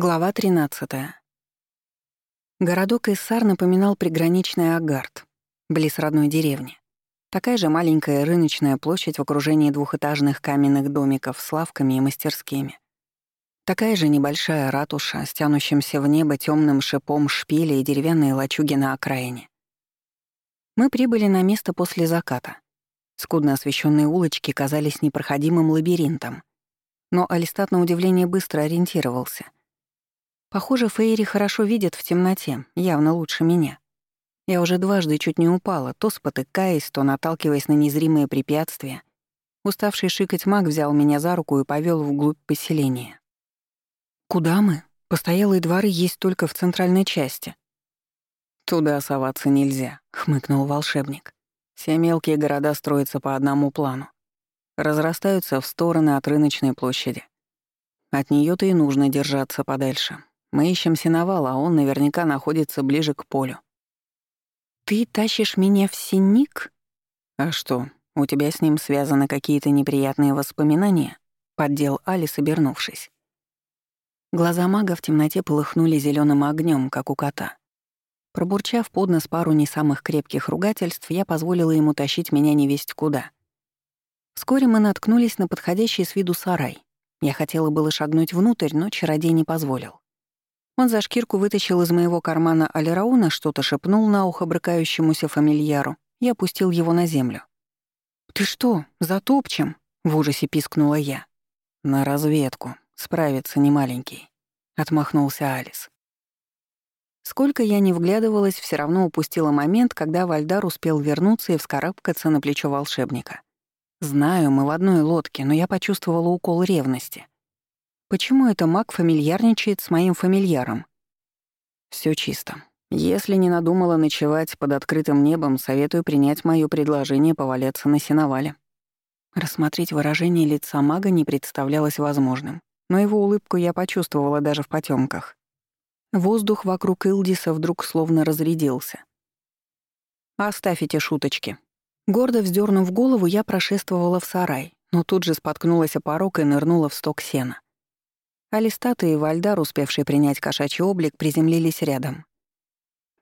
Глава 13. Городок Иссар напоминал приграничный Агард, близ родной деревни. Такая же маленькая рыночная площадь в окружении двухэтажных каменных домиков с лавками и мастерскими. Такая же небольшая ратуша с тянущимся в небо темным шипом шпиля и деревянные лачуги на окраине. Мы прибыли на место после заката. Скудно освещенные улочки казались непроходимым лабиринтом. Но Алистат на удивление быстро ориентировался — Похоже, Фейри хорошо видят в темноте, явно лучше меня. Я уже дважды чуть не упала, то спотыкаясь, то наталкиваясь на незримые препятствия. Уставший шикать маг взял меня за руку и повел вглубь поселения. «Куда мы? Постоялые дворы есть только в центральной части». «Туда соваться нельзя», — хмыкнул волшебник. «Все мелкие города строятся по одному плану. Разрастаются в стороны от рыночной площади. От нее то и нужно держаться подальше, мы ищем сеновал, а он наверняка находится ближе к полю. «Ты тащишь меня в синик?» «А что, у тебя с ним связаны какие-то неприятные воспоминания?» — поддел Алис, обернувшись. Глаза мага в темноте полыхнули зеленым огнем, как у кота. Пробурчав под нос пару не самых крепких ругательств, я позволила ему тащить меня невесть куда. Вскоре мы наткнулись на подходящий с виду сарай. Я хотела было шагнуть внутрь, но чародей не позволил. Он за шкирку вытащил из моего кармана Алирауна, что-то шепнул на ухо брыкающемуся фамильяру и опустил его на землю. «Ты что, затопчем?» — в ужасе пискнула я. «На разведку. Справиться не маленький», — отмахнулся Алис. Сколько я не вглядывалась, все равно упустила момент, когда Вальдар успел вернуться и вскарабкаться на плечо волшебника. Знаю, мы в одной лодке, но я почувствовала укол ревности — Почему это маг фамильярничает с моим фамильяром? Все чисто. Если не надумала ночевать под открытым небом, советую принять моё предложение поваляться на сеновале. Рассмотреть выражение лица мага не представлялось возможным, но его улыбку я почувствовала даже в потёмках. Воздух вокруг Илдиса вдруг словно разрядился. «Оставь эти шуточки». Гордо вздернув голову, я прошествовала в сарай, но тут же споткнулась о порог и нырнула в сток сена. Алистата и Вальдар, успевшие принять кошачий облик, приземлились рядом.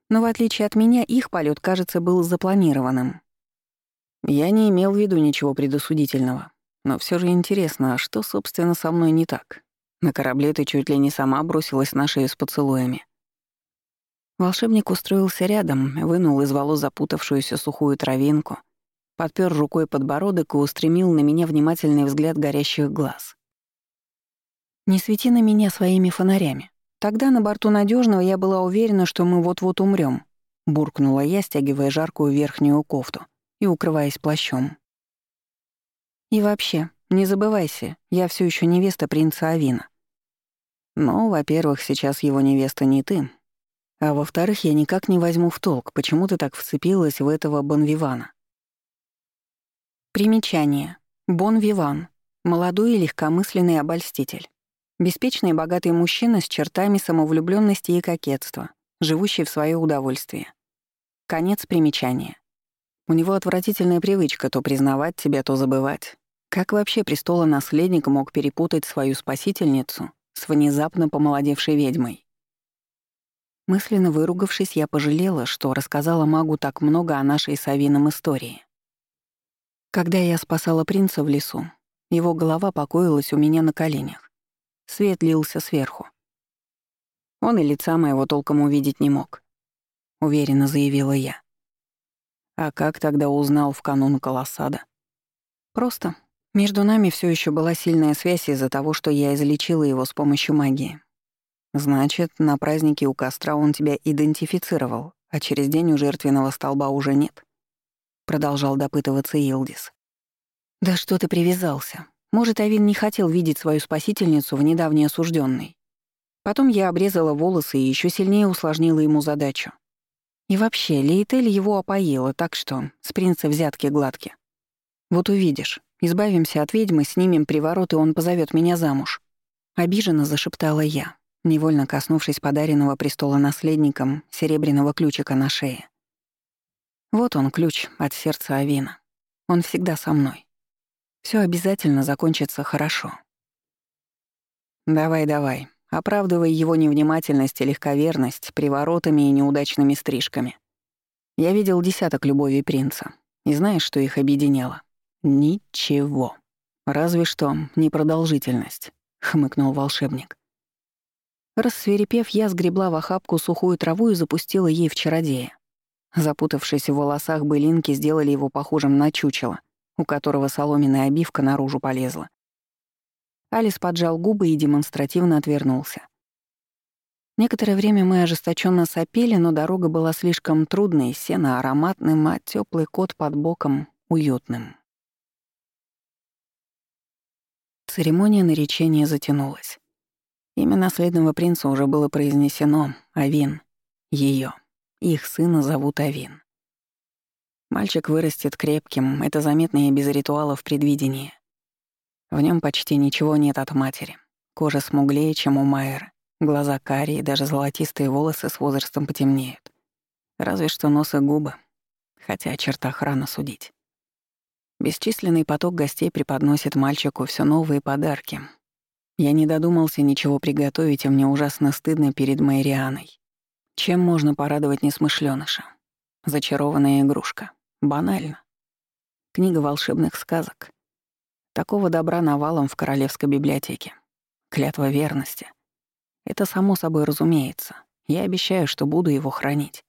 Но в отличие от меня, их полет, кажется, был запланированным. Я не имел в виду ничего предосудительного. Но все же интересно, а что, собственно, со мной не так? На корабле ты чуть ли не сама бросилась на шею с поцелуями. Волшебник устроился рядом, вынул из волос запутавшуюся сухую травинку, подпер рукой подбородок и устремил на меня внимательный взгляд горящих глаз. Не свети на меня своими фонарями. Тогда на борту надежного я была уверена, что мы вот-вот умрем, буркнула я, стягивая жаркую верхнюю кофту и укрываясь плащом. И вообще, не забывайся, я все еще невеста принца Авина. Но, во-первых, сейчас его невеста не ты, а во-вторых, я никак не возьму в толк, почему ты так вцепилась в этого Бонвивана. Примечание. Бонвиван. Молодой и легкомысленный обольститель. Беспечный и богатый мужчина с чертами самовлюбленности и кокетства, живущий в свое удовольствие. Конец примечания. У него отвратительная привычка то признавать тебя, то забывать. Как вообще престола наследник мог перепутать свою спасительницу с внезапно помолодевшей ведьмой? Мысленно выругавшись, я пожалела, что рассказала магу так много о нашей Савином истории. Когда я спасала принца в лесу, его голова покоилась у меня на коленях. Свет лился сверху. Он и лица моего толком увидеть не мог, — уверенно заявила я. А как тогда узнал в канун Колоссада? Просто. Между нами все еще была сильная связь из-за того, что я излечила его с помощью магии. Значит, на празднике у костра он тебя идентифицировал, а через день у жертвенного столба уже нет. Продолжал допытываться Илдис. Да что ты привязался? Может, Авин не хотел видеть свою спасительницу в недавней осужденной. Потом я обрезала волосы и еще сильнее усложнила ему задачу. И вообще, Лейтель его опоила, так что с принца взятки гладки. Вот увидишь, избавимся от ведьмы, снимем приворот, и он позовет меня замуж. Обиженно зашептала я, невольно коснувшись подаренного престола наследником серебряного ключика на шее. Вот он, ключ от сердца Авина. Он всегда со мной. Все обязательно закончится хорошо. «Давай, давай, оправдывая его невнимательность и легковерность приворотами и неудачными стрижками. Я видел десяток любовей принца. И знаешь, что их объединяло? Ничего. Разве что непродолжительность, хмыкнул волшебник. Рассверепев, я сгребла в охапку сухую траву и запустила ей в чародея. Запутавшись в волосах, былинки сделали его похожим на чучело, у которого соломенная обивка наружу полезла. Алис поджал губы и демонстративно отвернулся. Некоторое время мы ожесточенно сопели, но дорога была слишком трудной, сено ароматным, а теплый кот под боком — уютным. Церемония наречения затянулась. Имя наследного принца уже было произнесено — Авин. Ее. Их сына зовут Авин. Мальчик вырастет крепким, это заметно и без ритуалов предвидения. В нем почти ничего нет от матери. Кожа смуглее, чем у Майера. Глаза карие, даже золотистые волосы с возрастом потемнеют. Разве что нос и губы. Хотя о чертах судить. Бесчисленный поток гостей преподносит мальчику все новые подарки. Я не додумался ничего приготовить, и мне ужасно стыдно перед Майрианой. Чем можно порадовать несмышлёныша? Зачарованная игрушка. Банально. Книга волшебных сказок. Такого добра навалом в королевской библиотеке. Клятва верности. Это само собой разумеется. Я обещаю, что буду его хранить.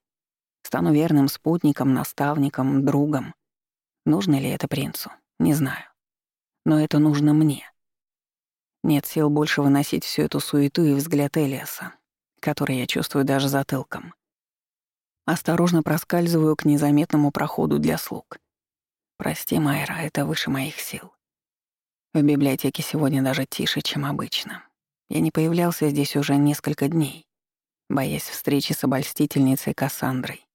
Стану верным спутником, наставником, другом. Нужно ли это принцу? Не знаю. Но это нужно мне. Нет сил больше выносить всю эту суету и взгляд Элиаса, который я чувствую даже затылком. Осторожно проскальзываю к незаметному проходу для слуг. Прости, Майра, это выше моих сил. В библиотеке сегодня даже тише, чем обычно. Я не появлялся здесь уже несколько дней, боясь встречи с обольстительницей Кассандрой.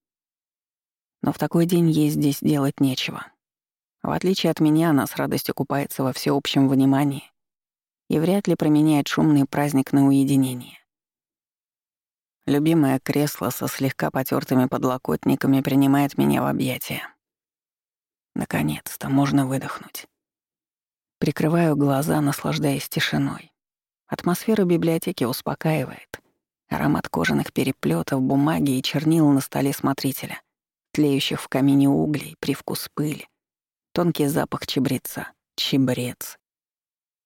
Но в такой день ей здесь делать нечего. В отличие от меня, она с радостью купается во всеобщем внимании и вряд ли променяет шумный праздник на уединение. Любимое кресло со слегка потертыми подлокотниками принимает меня в объятия. Наконец-то можно выдохнуть. Прикрываю глаза, наслаждаясь тишиной. Атмосфера библиотеки успокаивает. Аромат кожаных переплетов, бумаги и чернил на столе смотрителя, тлеющих в камине углей, привкус пыли, тонкий запах чебреца, чебрец.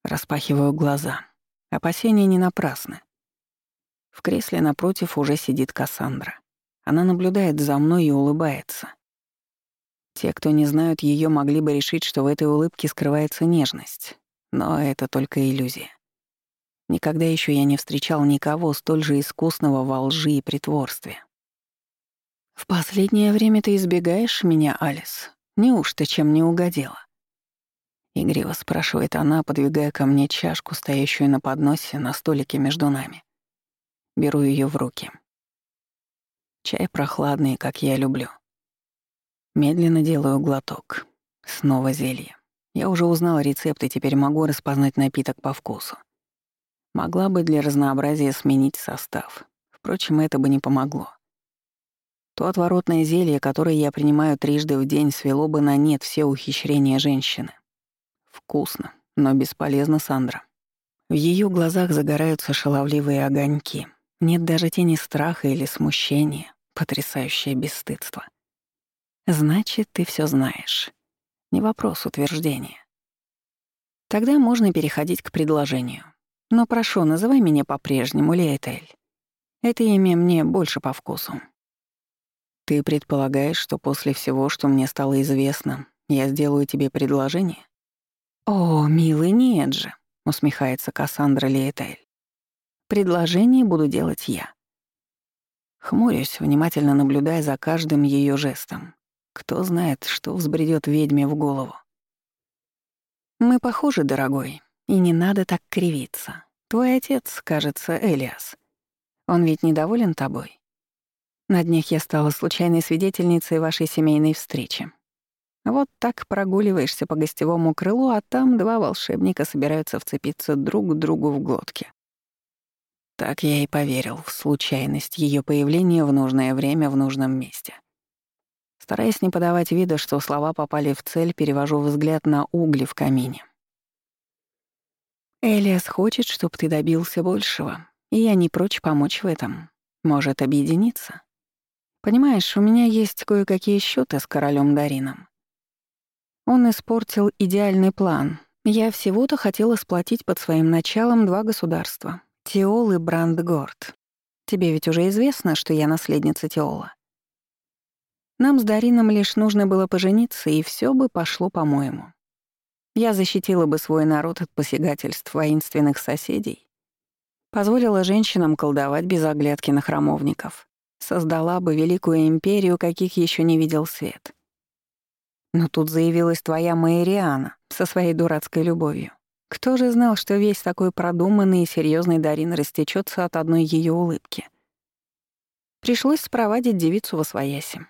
Распахиваю глаза. Опасения не напрасны. В кресле напротив уже сидит Кассандра. Она наблюдает за мной и улыбается. Те, кто не знают ее, могли бы решить, что в этой улыбке скрывается нежность. Но это только иллюзия. Никогда еще я не встречал никого столь же искусного во лжи и притворстве. «В последнее время ты избегаешь меня, Алис. Неужто чем не угодила?» Игриво спрашивает она, подвигая ко мне чашку, стоящую на подносе на столике между нами. Беру ее в руки. Чай прохладный, как я люблю. Медленно делаю глоток. Снова зелье. Я уже узнала рецепт и теперь могу распознать напиток по вкусу. Могла бы для разнообразия сменить состав. Впрочем, это бы не помогло. То отворотное зелье, которое я принимаю трижды в день, свело бы на нет все ухищрения женщины. Вкусно, но бесполезно, Сандра. В ее глазах загораются шаловливые огоньки. Нет даже тени страха или смущения. Потрясающее бесстыдство. Значит, ты все знаешь. Не вопрос утверждения. Тогда можно переходить к предложению. Но прошу, называй меня по-прежнему Лейтель. Это имя мне больше по вкусу. Ты предполагаешь, что после всего, что мне стало известно, я сделаю тебе предложение? О, милый, нет же, усмехается Кассандра Лейтель. Предложение буду делать я. Хмурюсь, внимательно наблюдая за каждым ее жестом. Кто знает, что взбредет ведьме в голову. «Мы похожи, дорогой, и не надо так кривиться. Твой отец, кажется, Элиас. Он ведь недоволен тобой. На днях я стала случайной свидетельницей вашей семейной встречи. Вот так прогуливаешься по гостевому крылу, а там два волшебника собираются вцепиться друг к другу в глотки. Так я и поверил в случайность ее появления в нужное время в нужном месте. Стараясь не подавать вида, что слова попали в цель, перевожу взгляд на угли в камине. «Элиас хочет, чтобы ты добился большего. И я не прочь помочь в этом. Может, объединиться? Понимаешь, у меня есть кое-какие счеты с королем Дарином. Он испортил идеальный план. Я всего-то хотела сплотить под своим началом два государства — Тиол и Брандгорд. Тебе ведь уже известно, что я наследница Тиола. Нам с Дарином лишь нужно было пожениться, и все бы пошло по-моему. Я защитила бы свой народ от посягательств воинственных соседей, позволила женщинам колдовать без оглядки на храмовников, создала бы великую империю, каких еще не видел свет. Но тут заявилась твоя Майриана со своей дурацкой любовью. Кто же знал, что весь такой продуманный и серьезный Дарин растечется от одной ее улыбки? Пришлось спровадить девицу во свояси.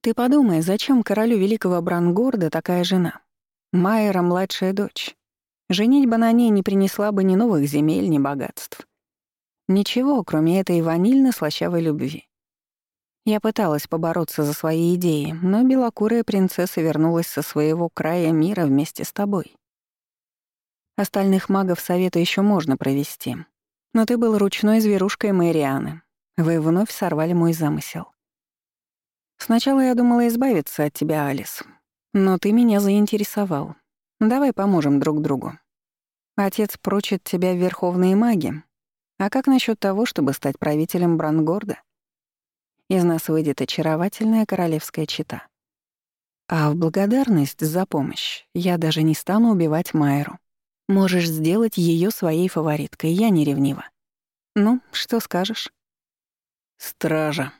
Ты подумай, зачем королю великого Брангорда такая жена? Майера — младшая дочь. Женитьба на ней не принесла бы ни новых земель, ни богатств. Ничего, кроме этой ванильно-слащавой любви. Я пыталась побороться за свои идеи, но белокурая принцесса вернулась со своего края мира вместе с тобой. Остальных магов совета еще можно провести. Но ты был ручной зверушкой Мэрианы. Вы вновь сорвали мой замысел. Сначала я думала избавиться от тебя, Алис. Но ты меня заинтересовал. Давай поможем друг другу. Отец прочит тебя в верховные маги. А как насчет того, чтобы стать правителем Брангорда? Из нас выйдет очаровательная королевская чита. А в благодарность за помощь я даже не стану убивать Майру. Можешь сделать ее своей фавориткой, я не ревнива. Ну, что скажешь? Стража.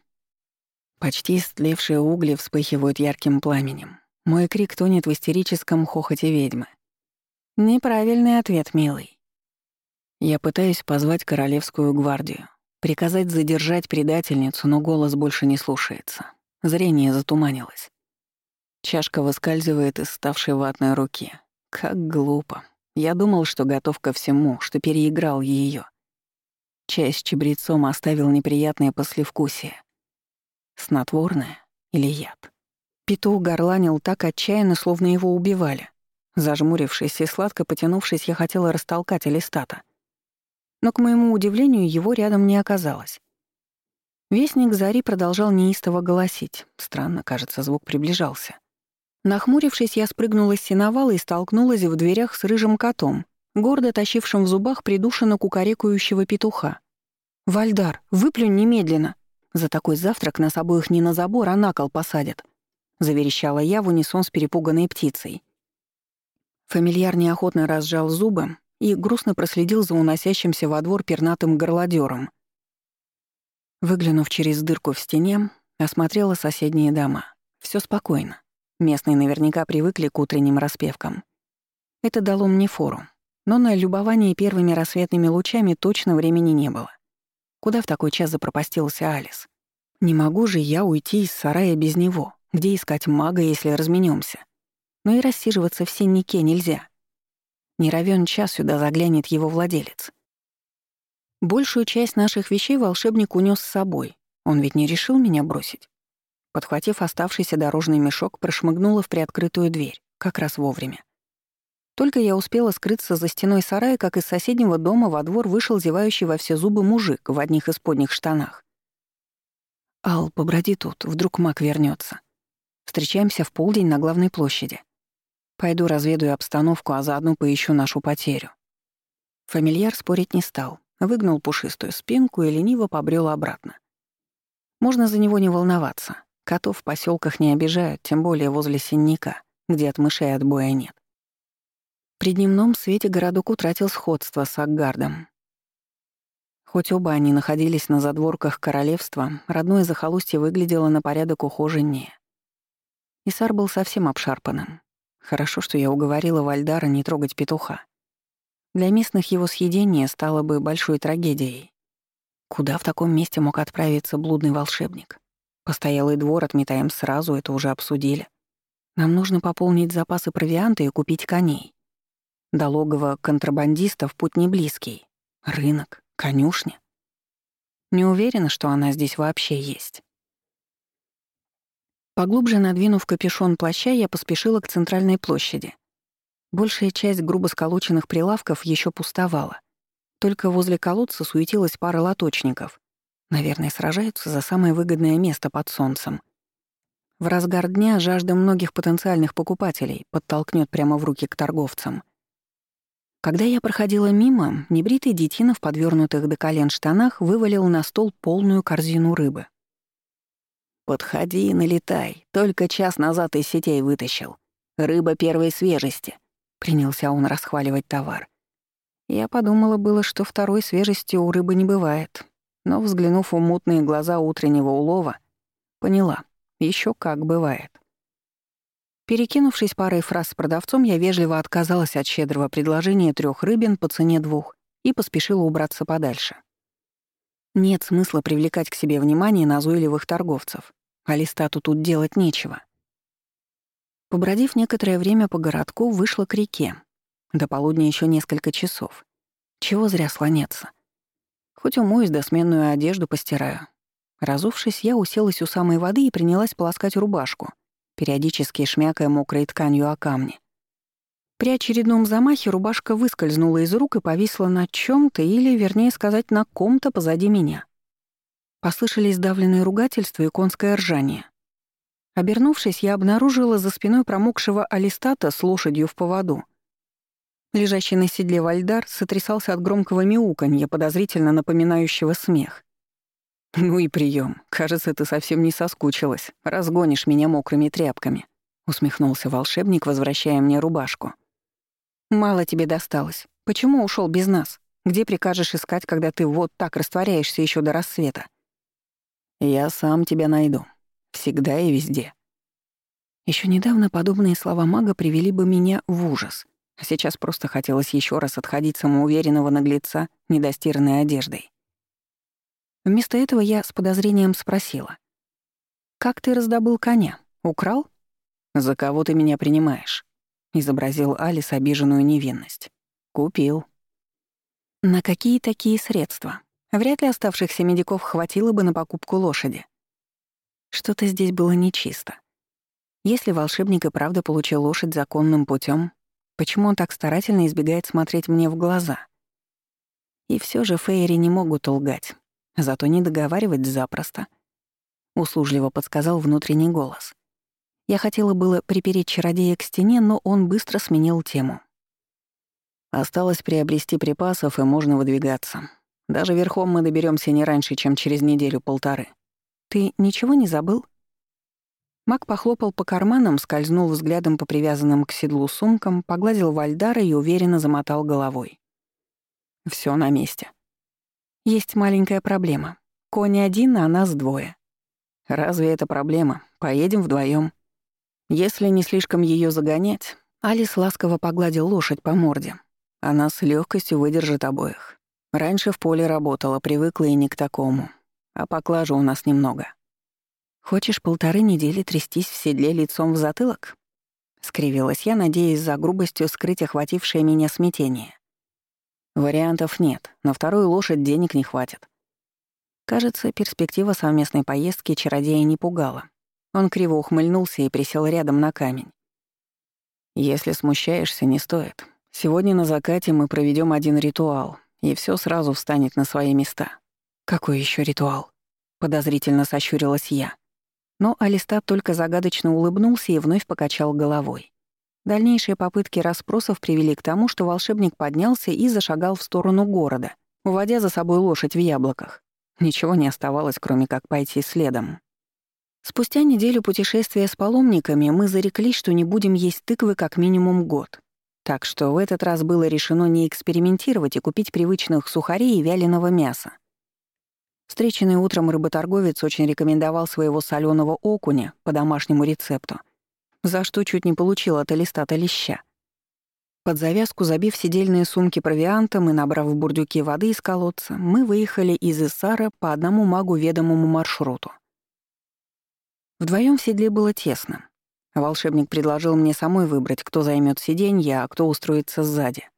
Почти истлевшие угли вспыхивают ярким пламенем. Мой крик тонет в истерическом хохоте ведьмы. Неправильный ответ, милый. Я пытаюсь позвать королевскую гвардию, приказать задержать предательницу, но голос больше не слушается. Зрение затуманилось. Чашка выскальзывает из ставшей ватной руки. Как глупо. Я думал, что готов ко всему, что переиграл ее. Чай с чебрецом оставил неприятное послевкусие. Снотворное или яд? Петух горланил так отчаянно, словно его убивали. Зажмурившись и сладко потянувшись, я хотела растолкать Алистата. Но, к моему удивлению, его рядом не оказалось. Вестник Зари продолжал неистово голосить. Странно, кажется, звук приближался. Нахмурившись, я спрыгнула с сеновала и столкнулась в дверях с рыжим котом, гордо тащившим в зубах придушенно кукарекающего петуха. «Вальдар, выплюнь немедленно! За такой завтрак нас обоих не на забор, а на кол посадят!» — заверещала я в унисон с перепуганной птицей. Фамильяр неохотно разжал зубы и грустно проследил за уносящимся во двор пернатым горлодёром. Выглянув через дырку в стене, осмотрела соседние дома. Все спокойно. Местные наверняка привыкли к утренним распевкам. Это дало мне фору. Но на любование первыми рассветными лучами точно времени не было. Куда в такой час запропастился Алис? Не могу же я уйти из сарая без него. Где искать мага, если разменемся? Но и рассиживаться в синнике нельзя. Не равен час сюда заглянет его владелец. Большую часть наших вещей волшебник унес с собой. Он ведь не решил меня бросить. Подхватив оставшийся дорожный мешок, прошмыгнула в приоткрытую дверь, как раз вовремя. Только я успела скрыться за стеной сарая, как из соседнего дома во двор вышел зевающий во все зубы мужик в одних исподних штанах. «Ал, поброди тут, вдруг маг вернется. Встречаемся в полдень на главной площади. Пойду разведаю обстановку, а заодно поищу нашу потерю». Фамильяр спорить не стал, выгнул пушистую спинку и лениво побрел обратно. Можно за него не волноваться. Котов в поселках не обижают, тем более возле синника, где от мышей отбоя нет. При дневном свете городок утратил сходство с Аггардом. Хоть оба они находились на задворках королевства, родное захолустье выглядело на порядок ухоженнее. Исар был совсем обшарпанным. Хорошо, что я уговорила Вальдара не трогать петуха. Для местных его съедение стало бы большой трагедией. Куда в таком месте мог отправиться блудный волшебник? Постоялый двор отметаем сразу, это уже обсудили. Нам нужно пополнить запасы провианта и купить коней. До логова контрабандистов путь не близкий. Рынок, конюшня. Не уверена, что она здесь вообще есть. Поглубже надвинув капюшон плаща, я поспешила к центральной площади. Большая часть грубо сколоченных прилавков еще пустовала. Только возле колодца суетилась пара лоточников. Наверное, сражаются за самое выгодное место под солнцем. В разгар дня жажда многих потенциальных покупателей подтолкнет прямо в руки к торговцам. Когда я проходила мимо, небритый детина в подвернутых до колен штанах вывалил на стол полную корзину рыбы. «Подходи и налетай. Только час назад из сетей вытащил. Рыба первой свежести», — принялся он расхваливать товар. Я подумала было, что второй свежести у рыбы не бывает, но, взглянув в мутные глаза утреннего улова, поняла, еще как бывает. Перекинувшись парой фраз с продавцом, я вежливо отказалась от щедрого предложения трех рыбин по цене двух и поспешила убраться подальше. Нет смысла привлекать к себе внимание назойливых торговцев, а листату тут делать нечего. Побродив некоторое время по городку, вышла к реке. До полудня еще несколько часов. Чего зря слоняться. Хоть умоюсь да сменную одежду постираю. Разувшись, я уселась у самой воды и принялась полоскать рубашку, периодически шмякая мокрой тканью о камни. При очередном замахе рубашка выскользнула из рук и повисла на чем то или, вернее сказать, на ком-то позади меня. Послышались давленные ругательства и конское ржание. Обернувшись, я обнаружила за спиной промокшего алистата с лошадью в поводу. Лежащий на седле Вальдар сотрясался от громкого мяуканья, подозрительно напоминающего смех. «Ну и прием. Кажется, ты совсем не соскучилась. Разгонишь меня мокрыми тряпками», — усмехнулся волшебник, возвращая мне рубашку. «Мало тебе досталось. Почему ушел без нас? Где прикажешь искать, когда ты вот так растворяешься еще до рассвета?» «Я сам тебя найду. Всегда и везде». Еще недавно подобные слова мага привели бы меня в ужас, а сейчас просто хотелось еще раз отходить самоуверенного наглеца недостиранной одеждой. Вместо этого я с подозрением спросила. «Как ты раздобыл коня? Украл?» «За кого ты меня принимаешь?» изобразил Алис обиженную невинность. Купил. На какие такие средства? Вряд ли оставшихся медиков хватило бы на покупку лошади. Что-то здесь было нечисто. Если волшебник и правда получил лошадь законным путем, почему он так старательно избегает смотреть мне в глаза? И все же Фейри не могут лгать, зато не договаривать запросто. Услужливо подсказал внутренний голос. Я хотела было припереть чародея к стене, но он быстро сменил тему. Осталось приобрести припасов, и можно выдвигаться. Даже верхом мы доберемся не раньше, чем через неделю-полторы. Ты ничего не забыл? Мак похлопал по карманам, скользнул взглядом по привязанным к седлу сумкам, погладил Вальдара и уверенно замотал головой. Все на месте. Есть маленькая проблема. Конь один, а нас двое. Разве это проблема? Поедем вдвоем. Если не слишком ее загонять, Алис ласково погладил лошадь по морде. Она с легкостью выдержит обоих. Раньше в поле работала, привыкла и не к такому. А поклажа у нас немного. «Хочешь полторы недели трястись в седле лицом в затылок?» Скривилась я, надеясь за грубостью скрыть охватившее меня смятение. Вариантов нет, на вторую лошадь денег не хватит. Кажется, перспектива совместной поездки чародея не пугала. Он криво ухмыльнулся и присел рядом на камень. «Если смущаешься, не стоит. Сегодня на закате мы проведем один ритуал, и все сразу встанет на свои места». «Какой еще ритуал?» — подозрительно сощурилась я. Но Алистат только загадочно улыбнулся и вновь покачал головой. Дальнейшие попытки расспросов привели к тому, что волшебник поднялся и зашагал в сторону города, уводя за собой лошадь в яблоках. Ничего не оставалось, кроме как пойти следом. Спустя неделю путешествия с паломниками мы зареклись, что не будем есть тыквы как минимум год. Так что в этот раз было решено не экспериментировать и купить привычных сухарей и вяленого мяса. Встреченный утром рыботорговец очень рекомендовал своего соленого окуня по домашнему рецепту, за что чуть не получил от Элистата леща. Под завязку, забив сидельные сумки провиантом и набрав бурдюке воды из колодца, мы выехали из Иссара по одному магу ведомому маршруту. Вдвоем в седле было тесно. Волшебник предложил мне самой выбрать, кто займет сиденье, а кто устроится сзади.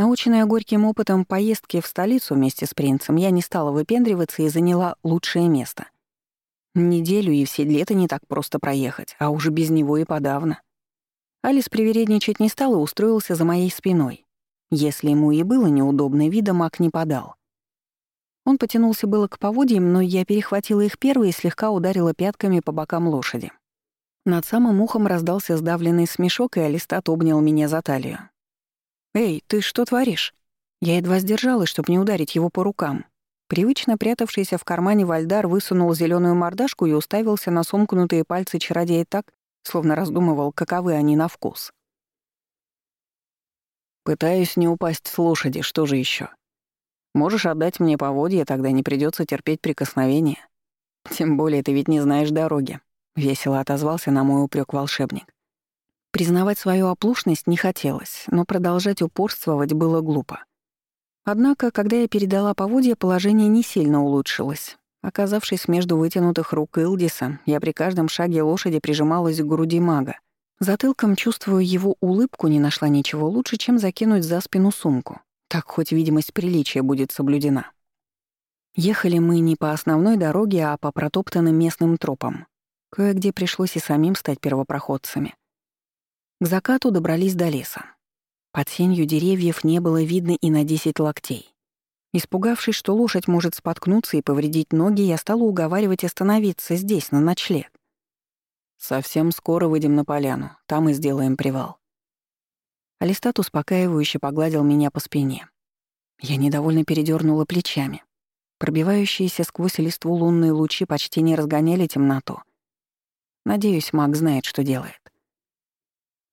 Наученная горьким опытом поездки в столицу вместе с принцем, я не стала выпендриваться и заняла лучшее место. Неделю и в седле-то не так просто проехать, а уже без него и подавно. Алис привередничать не стал и устроился за моей спиной. Если ему и было неудобно, вида маг не подал. Он потянулся было к поводьям, но я перехватила их первой и слегка ударила пятками по бокам лошади. Над самым ухом раздался сдавленный смешок, и Алистат обнял меня за талию. «Эй, ты что творишь?» Я едва сдержалась, чтобы не ударить его по рукам. Привычно прятавшийся в кармане Вальдар высунул зеленую мордашку и уставился на сомкнутые пальцы чародея так, словно раздумывал, каковы они на вкус. «Пытаюсь не упасть с лошади, что же еще? Можешь отдать мне поводья, тогда не придется терпеть прикосновения. Тем более ты ведь не знаешь дороги», — весело отозвался на мой упрек волшебник. Признавать свою оплошность не хотелось, но продолжать упорствовать было глупо. Однако, когда я передала поводья, положение не сильно улучшилось. Оказавшись между вытянутых рук Илдиса, я при каждом шаге лошади прижималась к груди мага. Затылком, чувствуя его улыбку, не нашла ничего лучше, чем закинуть за спину сумку. Так хоть видимость приличия будет соблюдена. Ехали мы не по основной дороге, а по протоптанным местным тропам. Кое-где пришлось и самим стать первопроходцами. К закату добрались до леса. Под сенью деревьев не было видно и на десять локтей. Испугавшись, что лошадь может споткнуться и повредить ноги, я стала уговаривать остановиться здесь, на ночлег. «Совсем скоро выйдем на поляну, там и сделаем привал. Алистат успокаивающе погладил меня по спине. Я недовольно передернула плечами. Пробивающиеся сквозь листву лунные лучи почти не разгоняли темноту. Надеюсь, маг знает, что делает.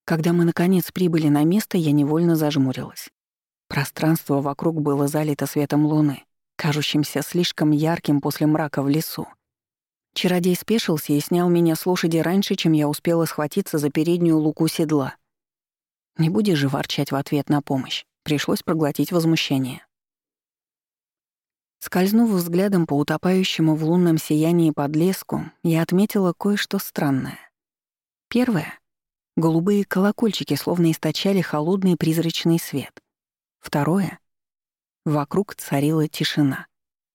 Когда мы, наконец, прибыли на место, я невольно зажмурилась. Пространство вокруг было залито светом луны, кажущимся слишком ярким после мрака в лесу. Чародей спешился и снял меня с лошади раньше, чем я успела схватиться за переднюю луку седла — не будешь же ворчать в ответ на помощь. Пришлось проглотить возмущение. Скользнув взглядом по утопающему в лунном сиянии подлеску, я отметила кое-что странное. Первое — голубые колокольчики словно источали холодный призрачный свет. Второе — вокруг царила тишина.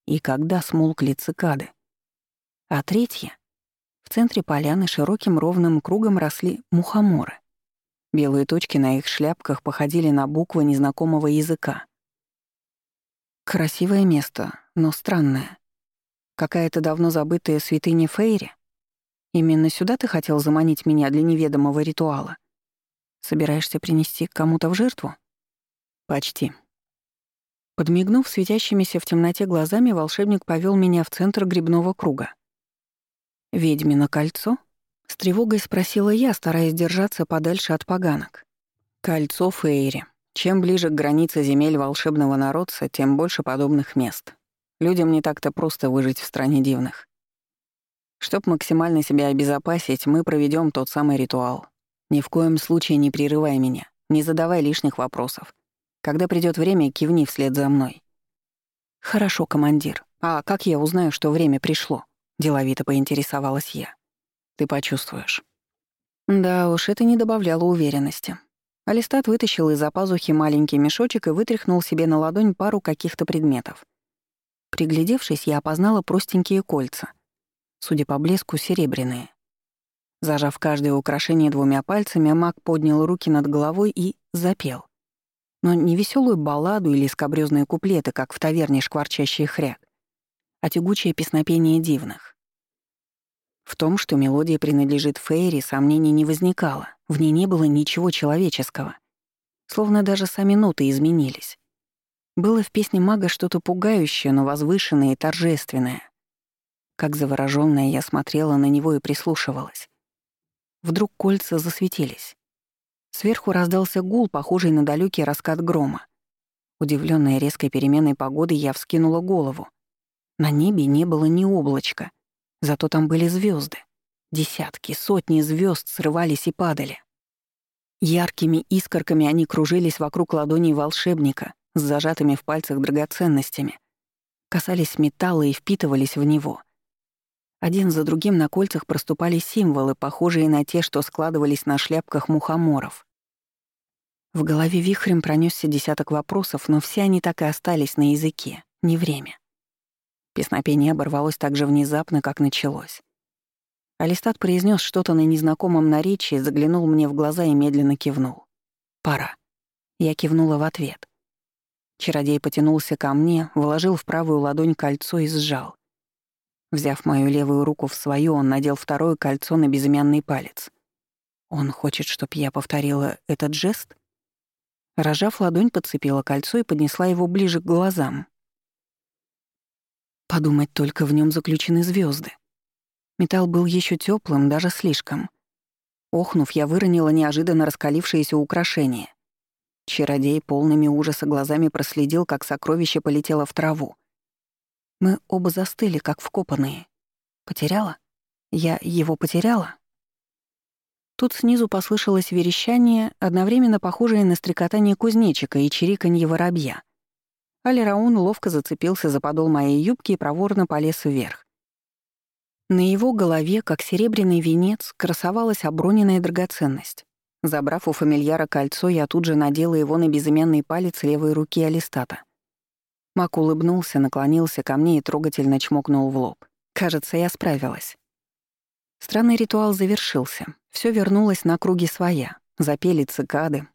И когда смолкли цикады. А третье — в центре поляны широким ровным кругом росли мухоморы. Белые точки на их шляпках походили на буквы незнакомого языка. Красивое место, но странное. Какая-то давно забытая святыня Фейри? Именно сюда ты хотел заманить меня для неведомого ритуала? Собираешься принести кому-то в жертву? Почти. Подмигнув светящимися в темноте глазами, волшебник повел меня в центр грибного круга. «Ведьмино кольцо?» С тревогой спросила я, стараясь держаться подальше от поганок. Кольцо Фейри. Чем ближе к границе земель волшебного народца, тем больше подобных мест. Людям не так-то просто выжить в стране дивных. Чтоб максимально себя обезопасить, мы проведем тот самый ритуал. Ни в коем случае не прерывай меня, не задавай лишних вопросов. Когда придет время, кивни вслед за мной. Хорошо, командир. А как я узнаю, что время пришло? Деловито поинтересовалась я. Ты почувствуешь». Да уж, это не добавляло уверенности. Алистат вытащил из-за пазухи маленький мешочек и вытряхнул себе на ладонь пару каких-то предметов. Приглядевшись, я опознала простенькие кольца. Судя по блеску, серебряные. Зажав каждое украшение двумя пальцами, маг поднял руки над головой и запел. Но не веселую балладу или скобрёзные куплеты, как в таверне шкварчащий хряк, а тягучее песнопение дивных. В том, что мелодия принадлежит Фейри, сомнений не возникало, в ней не было ничего человеческого. Словно даже сами ноты изменились. Было в песне мага что-то пугающее, но возвышенное и торжественное. Как заворожённая я смотрела на него и прислушивалась. Вдруг кольца засветились. Сверху раздался гул, похожий на далекий раскат грома. Удивленная резкой переменой погоды, я вскинула голову. На небе не было ни облачка — Зато там были звезды. Десятки, сотни звезд срывались и падали. Яркими искорками они кружились вокруг ладоней волшебника с зажатыми в пальцах драгоценностями, касались металла и впитывались в него. Один за другим на кольцах проступали символы, похожие на те, что складывались на шляпках мухоморов. В голове вихрем пронесся десяток вопросов, но все они так и остались на языке, не время. Песнопение оборвалось так же внезапно, как началось. Алистат произнес что-то на незнакомом наречии, заглянул мне в глаза и медленно кивнул. «Пора». Я кивнула в ответ. Чародей потянулся ко мне, вложил в правую ладонь кольцо и сжал. Взяв мою левую руку в свою, он надел второе кольцо на безымянный палец. Он хочет, чтоб я повторила этот жест? Рожав ладонь, подцепила кольцо и поднесла его ближе к глазам. Подумать только, в нем заключены звезды. Металл был еще теплым, даже слишком. Охнув, я выронила неожиданно раскалившееся украшение. Чародей полными ужаса глазами проследил, как сокровище полетело в траву. Мы оба застыли, как вкопанные. Потеряла? Я его потеряла? Тут снизу послышалось верещание, одновременно похожее на стрекотание кузнечика и чириканье воробья. Алираун ловко зацепился за подол моей юбки и проворно полез вверх. На его голове, как серебряный венец, красовалась оброненная драгоценность. Забрав у фамильяра кольцо, я тут же надела его на безымянный палец левой руки Алистата. Мак улыбнулся, наклонился ко мне и трогательно чмокнул в лоб. Кажется, я справилась. Странный ритуал завершился. Все вернулось на круги своя. Запели цикады.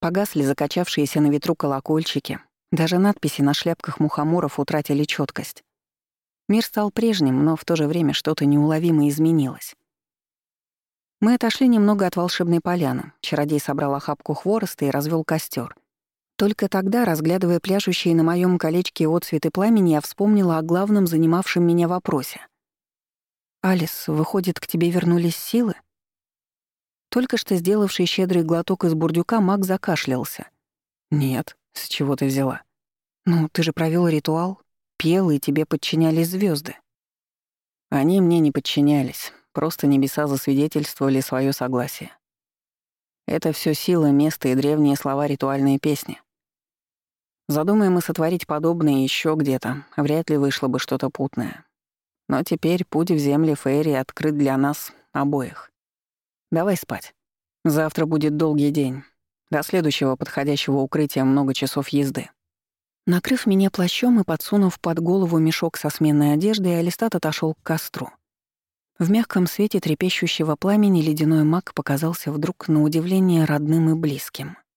Погасли закачавшиеся на ветру колокольчики. Даже надписи на шляпках мухоморов утратили четкость. Мир стал прежним, но в то же время что-то неуловимо изменилось. Мы отошли немного от волшебной поляны. Чародей собрал охапку хвороста и развел костер. Только тогда, разглядывая пляшущие на моем колечке отцветы пламени, я вспомнила о главном занимавшем меня вопросе. «Алис, выходит, к тебе вернулись силы?» Только что сделавший щедрый глоток из бурдюка маг закашлялся. «Нет, с чего ты взяла?» «Ну, ты же провел ритуал, пел, и тебе подчинялись звезды. Они мне не подчинялись, просто небеса засвидетельствовали свое согласие. Это все сила, место и древние слова ритуальные песни. Задумаем мы сотворить подобное еще где-то, вряд ли вышло бы что-то путное. Но теперь путь в земли Фейри открыт для нас обоих. Давай спать. Завтра будет долгий день. До следующего подходящего укрытия много часов езды. Накрыв меня плащом и подсунув под голову мешок со сменной одеждой, Алистат отошел к костру. В мягком свете трепещущего пламени ледяной маг показался вдруг на удивление родным и близким —